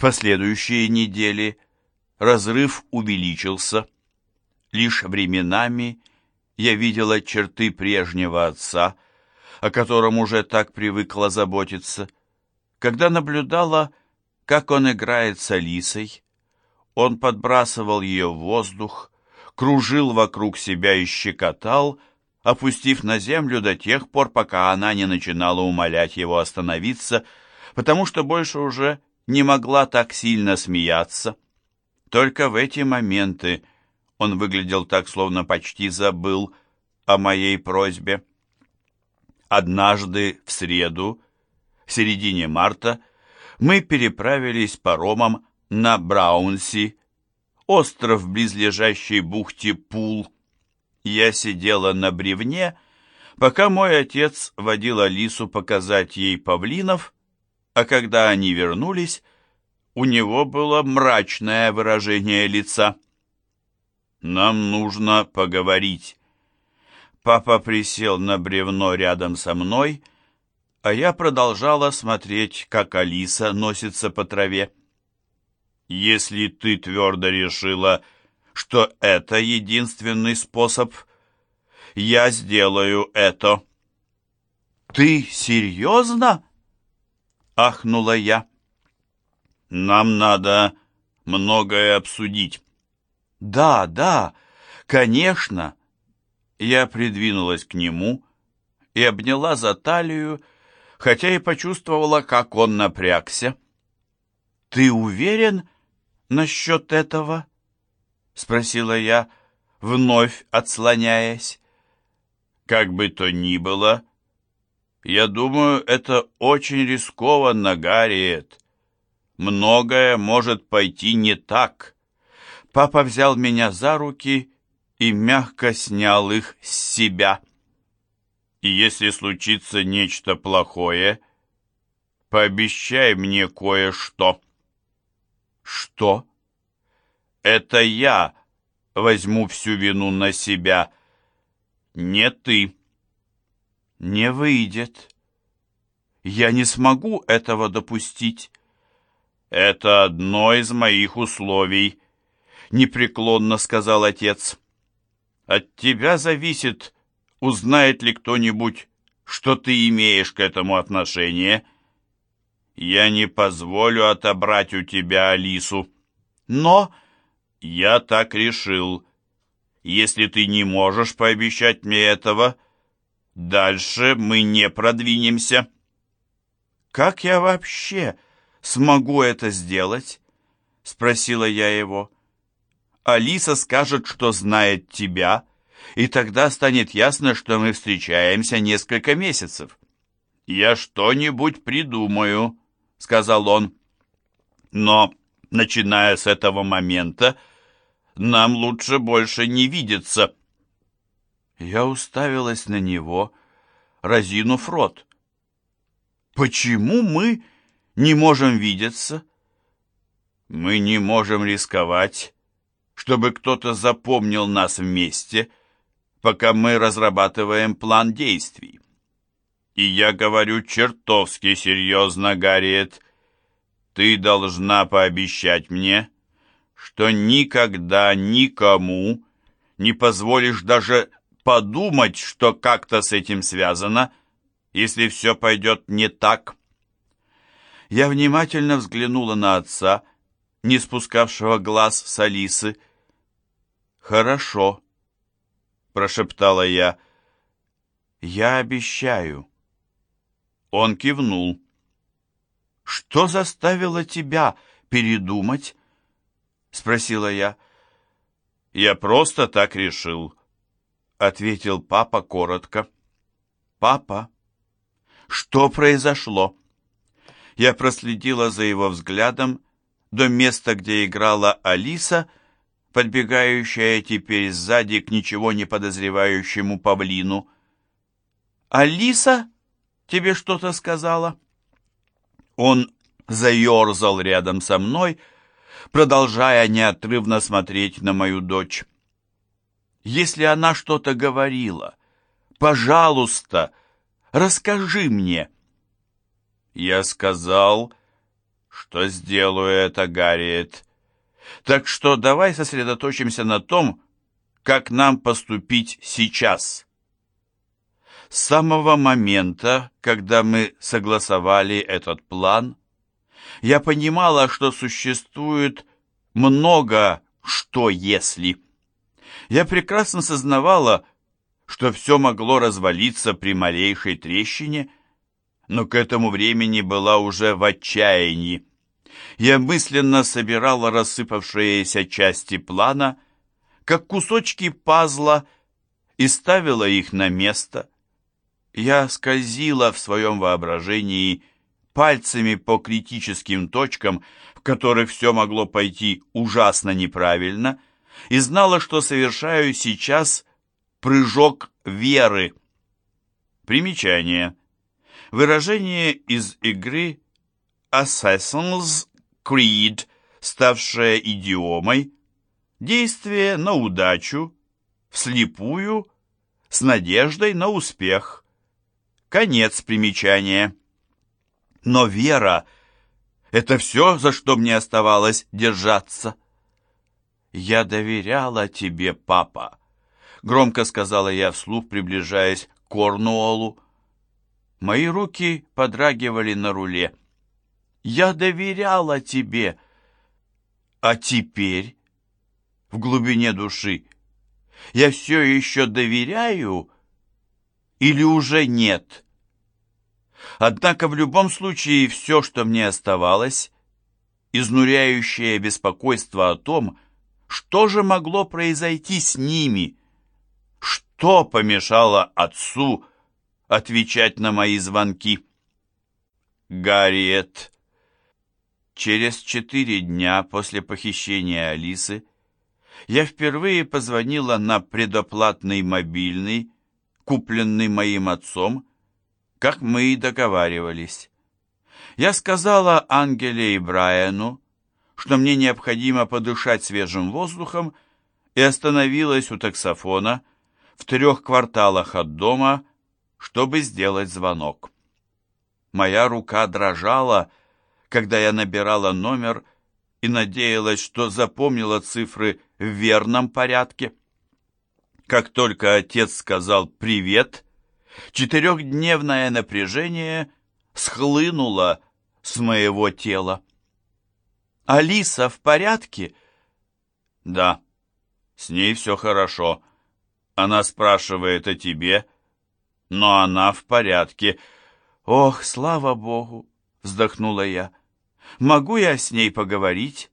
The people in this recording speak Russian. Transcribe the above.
В последующие недели разрыв увеличился. Лишь временами я видела черты прежнего отца, о котором уже так привыкла заботиться. Когда наблюдала, как он играет с Алисой, он подбрасывал ее в воздух, кружил вокруг себя и щекотал, опустив на землю до тех пор, пока она не начинала умолять его остановиться, потому что больше уже не могла так сильно смеяться. Только в эти моменты он выглядел так, словно почти забыл о моей просьбе. Однажды в среду, в середине марта, мы переправились паромом на Браунси, остров в близлежащей бухте Пул. Я сидела на бревне, пока мой отец водил Алису показать ей павлинов, а когда они вернулись, у него было мрачное выражение лица. «Нам нужно поговорить». Папа присел на бревно рядом со мной, а я продолжала смотреть, как Алиса носится по траве. «Если ты твердо решила, что это единственный способ, я сделаю это». «Ты серьезно?» — ахнула я. «Нам надо многое обсудить». «Да, да, конечно». Я придвинулась к нему и обняла за талию, хотя и почувствовала, как он напрягся. «Ты уверен насчет этого?» — спросила я, вновь отслоняясь. «Как бы то ни было, я думаю, это очень рискованно, Гарриет. Многое может пойти не так». Папа взял меня за руки и мягко снял их с себя. И если случится нечто плохое, пообещай мне кое-что. Что? Это я возьму всю вину на себя, не ты. Не выйдет. Я не смогу этого допустить. Это одно из моих условий, непреклонно сказал отец. От тебя зависит, узнает ли кто-нибудь, что ты имеешь к этому отношение. Я не позволю отобрать у тебя Алису. Но я так решил. Если ты не можешь пообещать мне этого, дальше мы не продвинемся. Как я вообще смогу это сделать? Спросила я его. Алиса скажет, что знает тебя, и тогда станет ясно, что мы встречаемся несколько месяцев. «Я что-нибудь придумаю», — сказал он. «Но, начиная с этого момента, нам лучше больше не видеться». Я уставилась на него, разинув рот. «Почему мы не можем видеться?» «Мы не можем рисковать чтобы кто-то запомнил нас вместе, пока мы разрабатываем план действий. И я говорю чертовски серьезно, Гарриет. Ты должна пообещать мне, что никогда никому не позволишь даже подумать, что как-то с этим связано, если все пойдет не так. Я внимательно взглянула на отца, не спускавшего глаз с Алисы, «Хорошо», — прошептала я. «Я обещаю». Он кивнул. «Что заставило тебя передумать?» — спросила я. «Я просто так решил», — ответил папа коротко. «Папа, что произошло?» Я проследила за его взглядом до места, где играла Алиса, — подбегающая теперь сзади к ничего не подозревающему павлину. «Алиса тебе что-то сказала?» Он заерзал рядом со мной, продолжая неотрывно смотреть на мою дочь. «Если она что-то говорила, пожалуйста, расскажи мне». Я сказал, что сделаю это, Гарриет. Так что давай сосредоточимся на том, как нам поступить сейчас. С самого момента, когда мы согласовали этот план, я понимала, что существует много «что если». Я прекрасно сознавала, что все могло развалиться при малейшей трещине, но к этому времени была уже в отчаянии. Я мысленно собирала рассыпавшиеся части плана, как кусочки пазла, и ставила их на место. Я скользила в своем воображении пальцами по критическим точкам, в которых все могло пойти ужасно неправильно, и знала, что совершаю сейчас прыжок веры. Примечание. Выражение из игры Assassin's Creed, ставшее идиомой, действие на удачу, вслепую, с надеждой на успех. Конец примечания. Но вера — это все, за что мне оставалось держаться. «Я доверяла тебе, папа», — громко сказала я вслух, приближаясь к Корнуоллу. Мои руки подрагивали на руле. «Я доверяла тебе». А теперь, в глубине души, я все еще доверяю или уже нет?» Однако в любом случае все, что мне оставалось, изнуряющее беспокойство о том, что же могло произойти с ними, что помешало отцу отвечать на мои звонки. Гарриет. Через четыре дня после похищения Алисы я впервые позвонила на предоплатный мобильный, купленный моим отцом, как мы и договаривались. Я сказала Ангеле и Брайану, что мне необходимо подышать свежим воздухом, и остановилась у таксофона в трех кварталах от дома, чтобы сделать звонок. Моя рука дрожала, когда я набирала номер и надеялась, что запомнила цифры в верном порядке. Как только отец сказал «привет», Четырехдневное напряжение схлынуло с моего тела. «Алиса в порядке?» «Да, с ней все хорошо. Она спрашивает о тебе, но она в порядке». «Ох, слава богу!» — вздохнула я. «Могу я с ней поговорить?»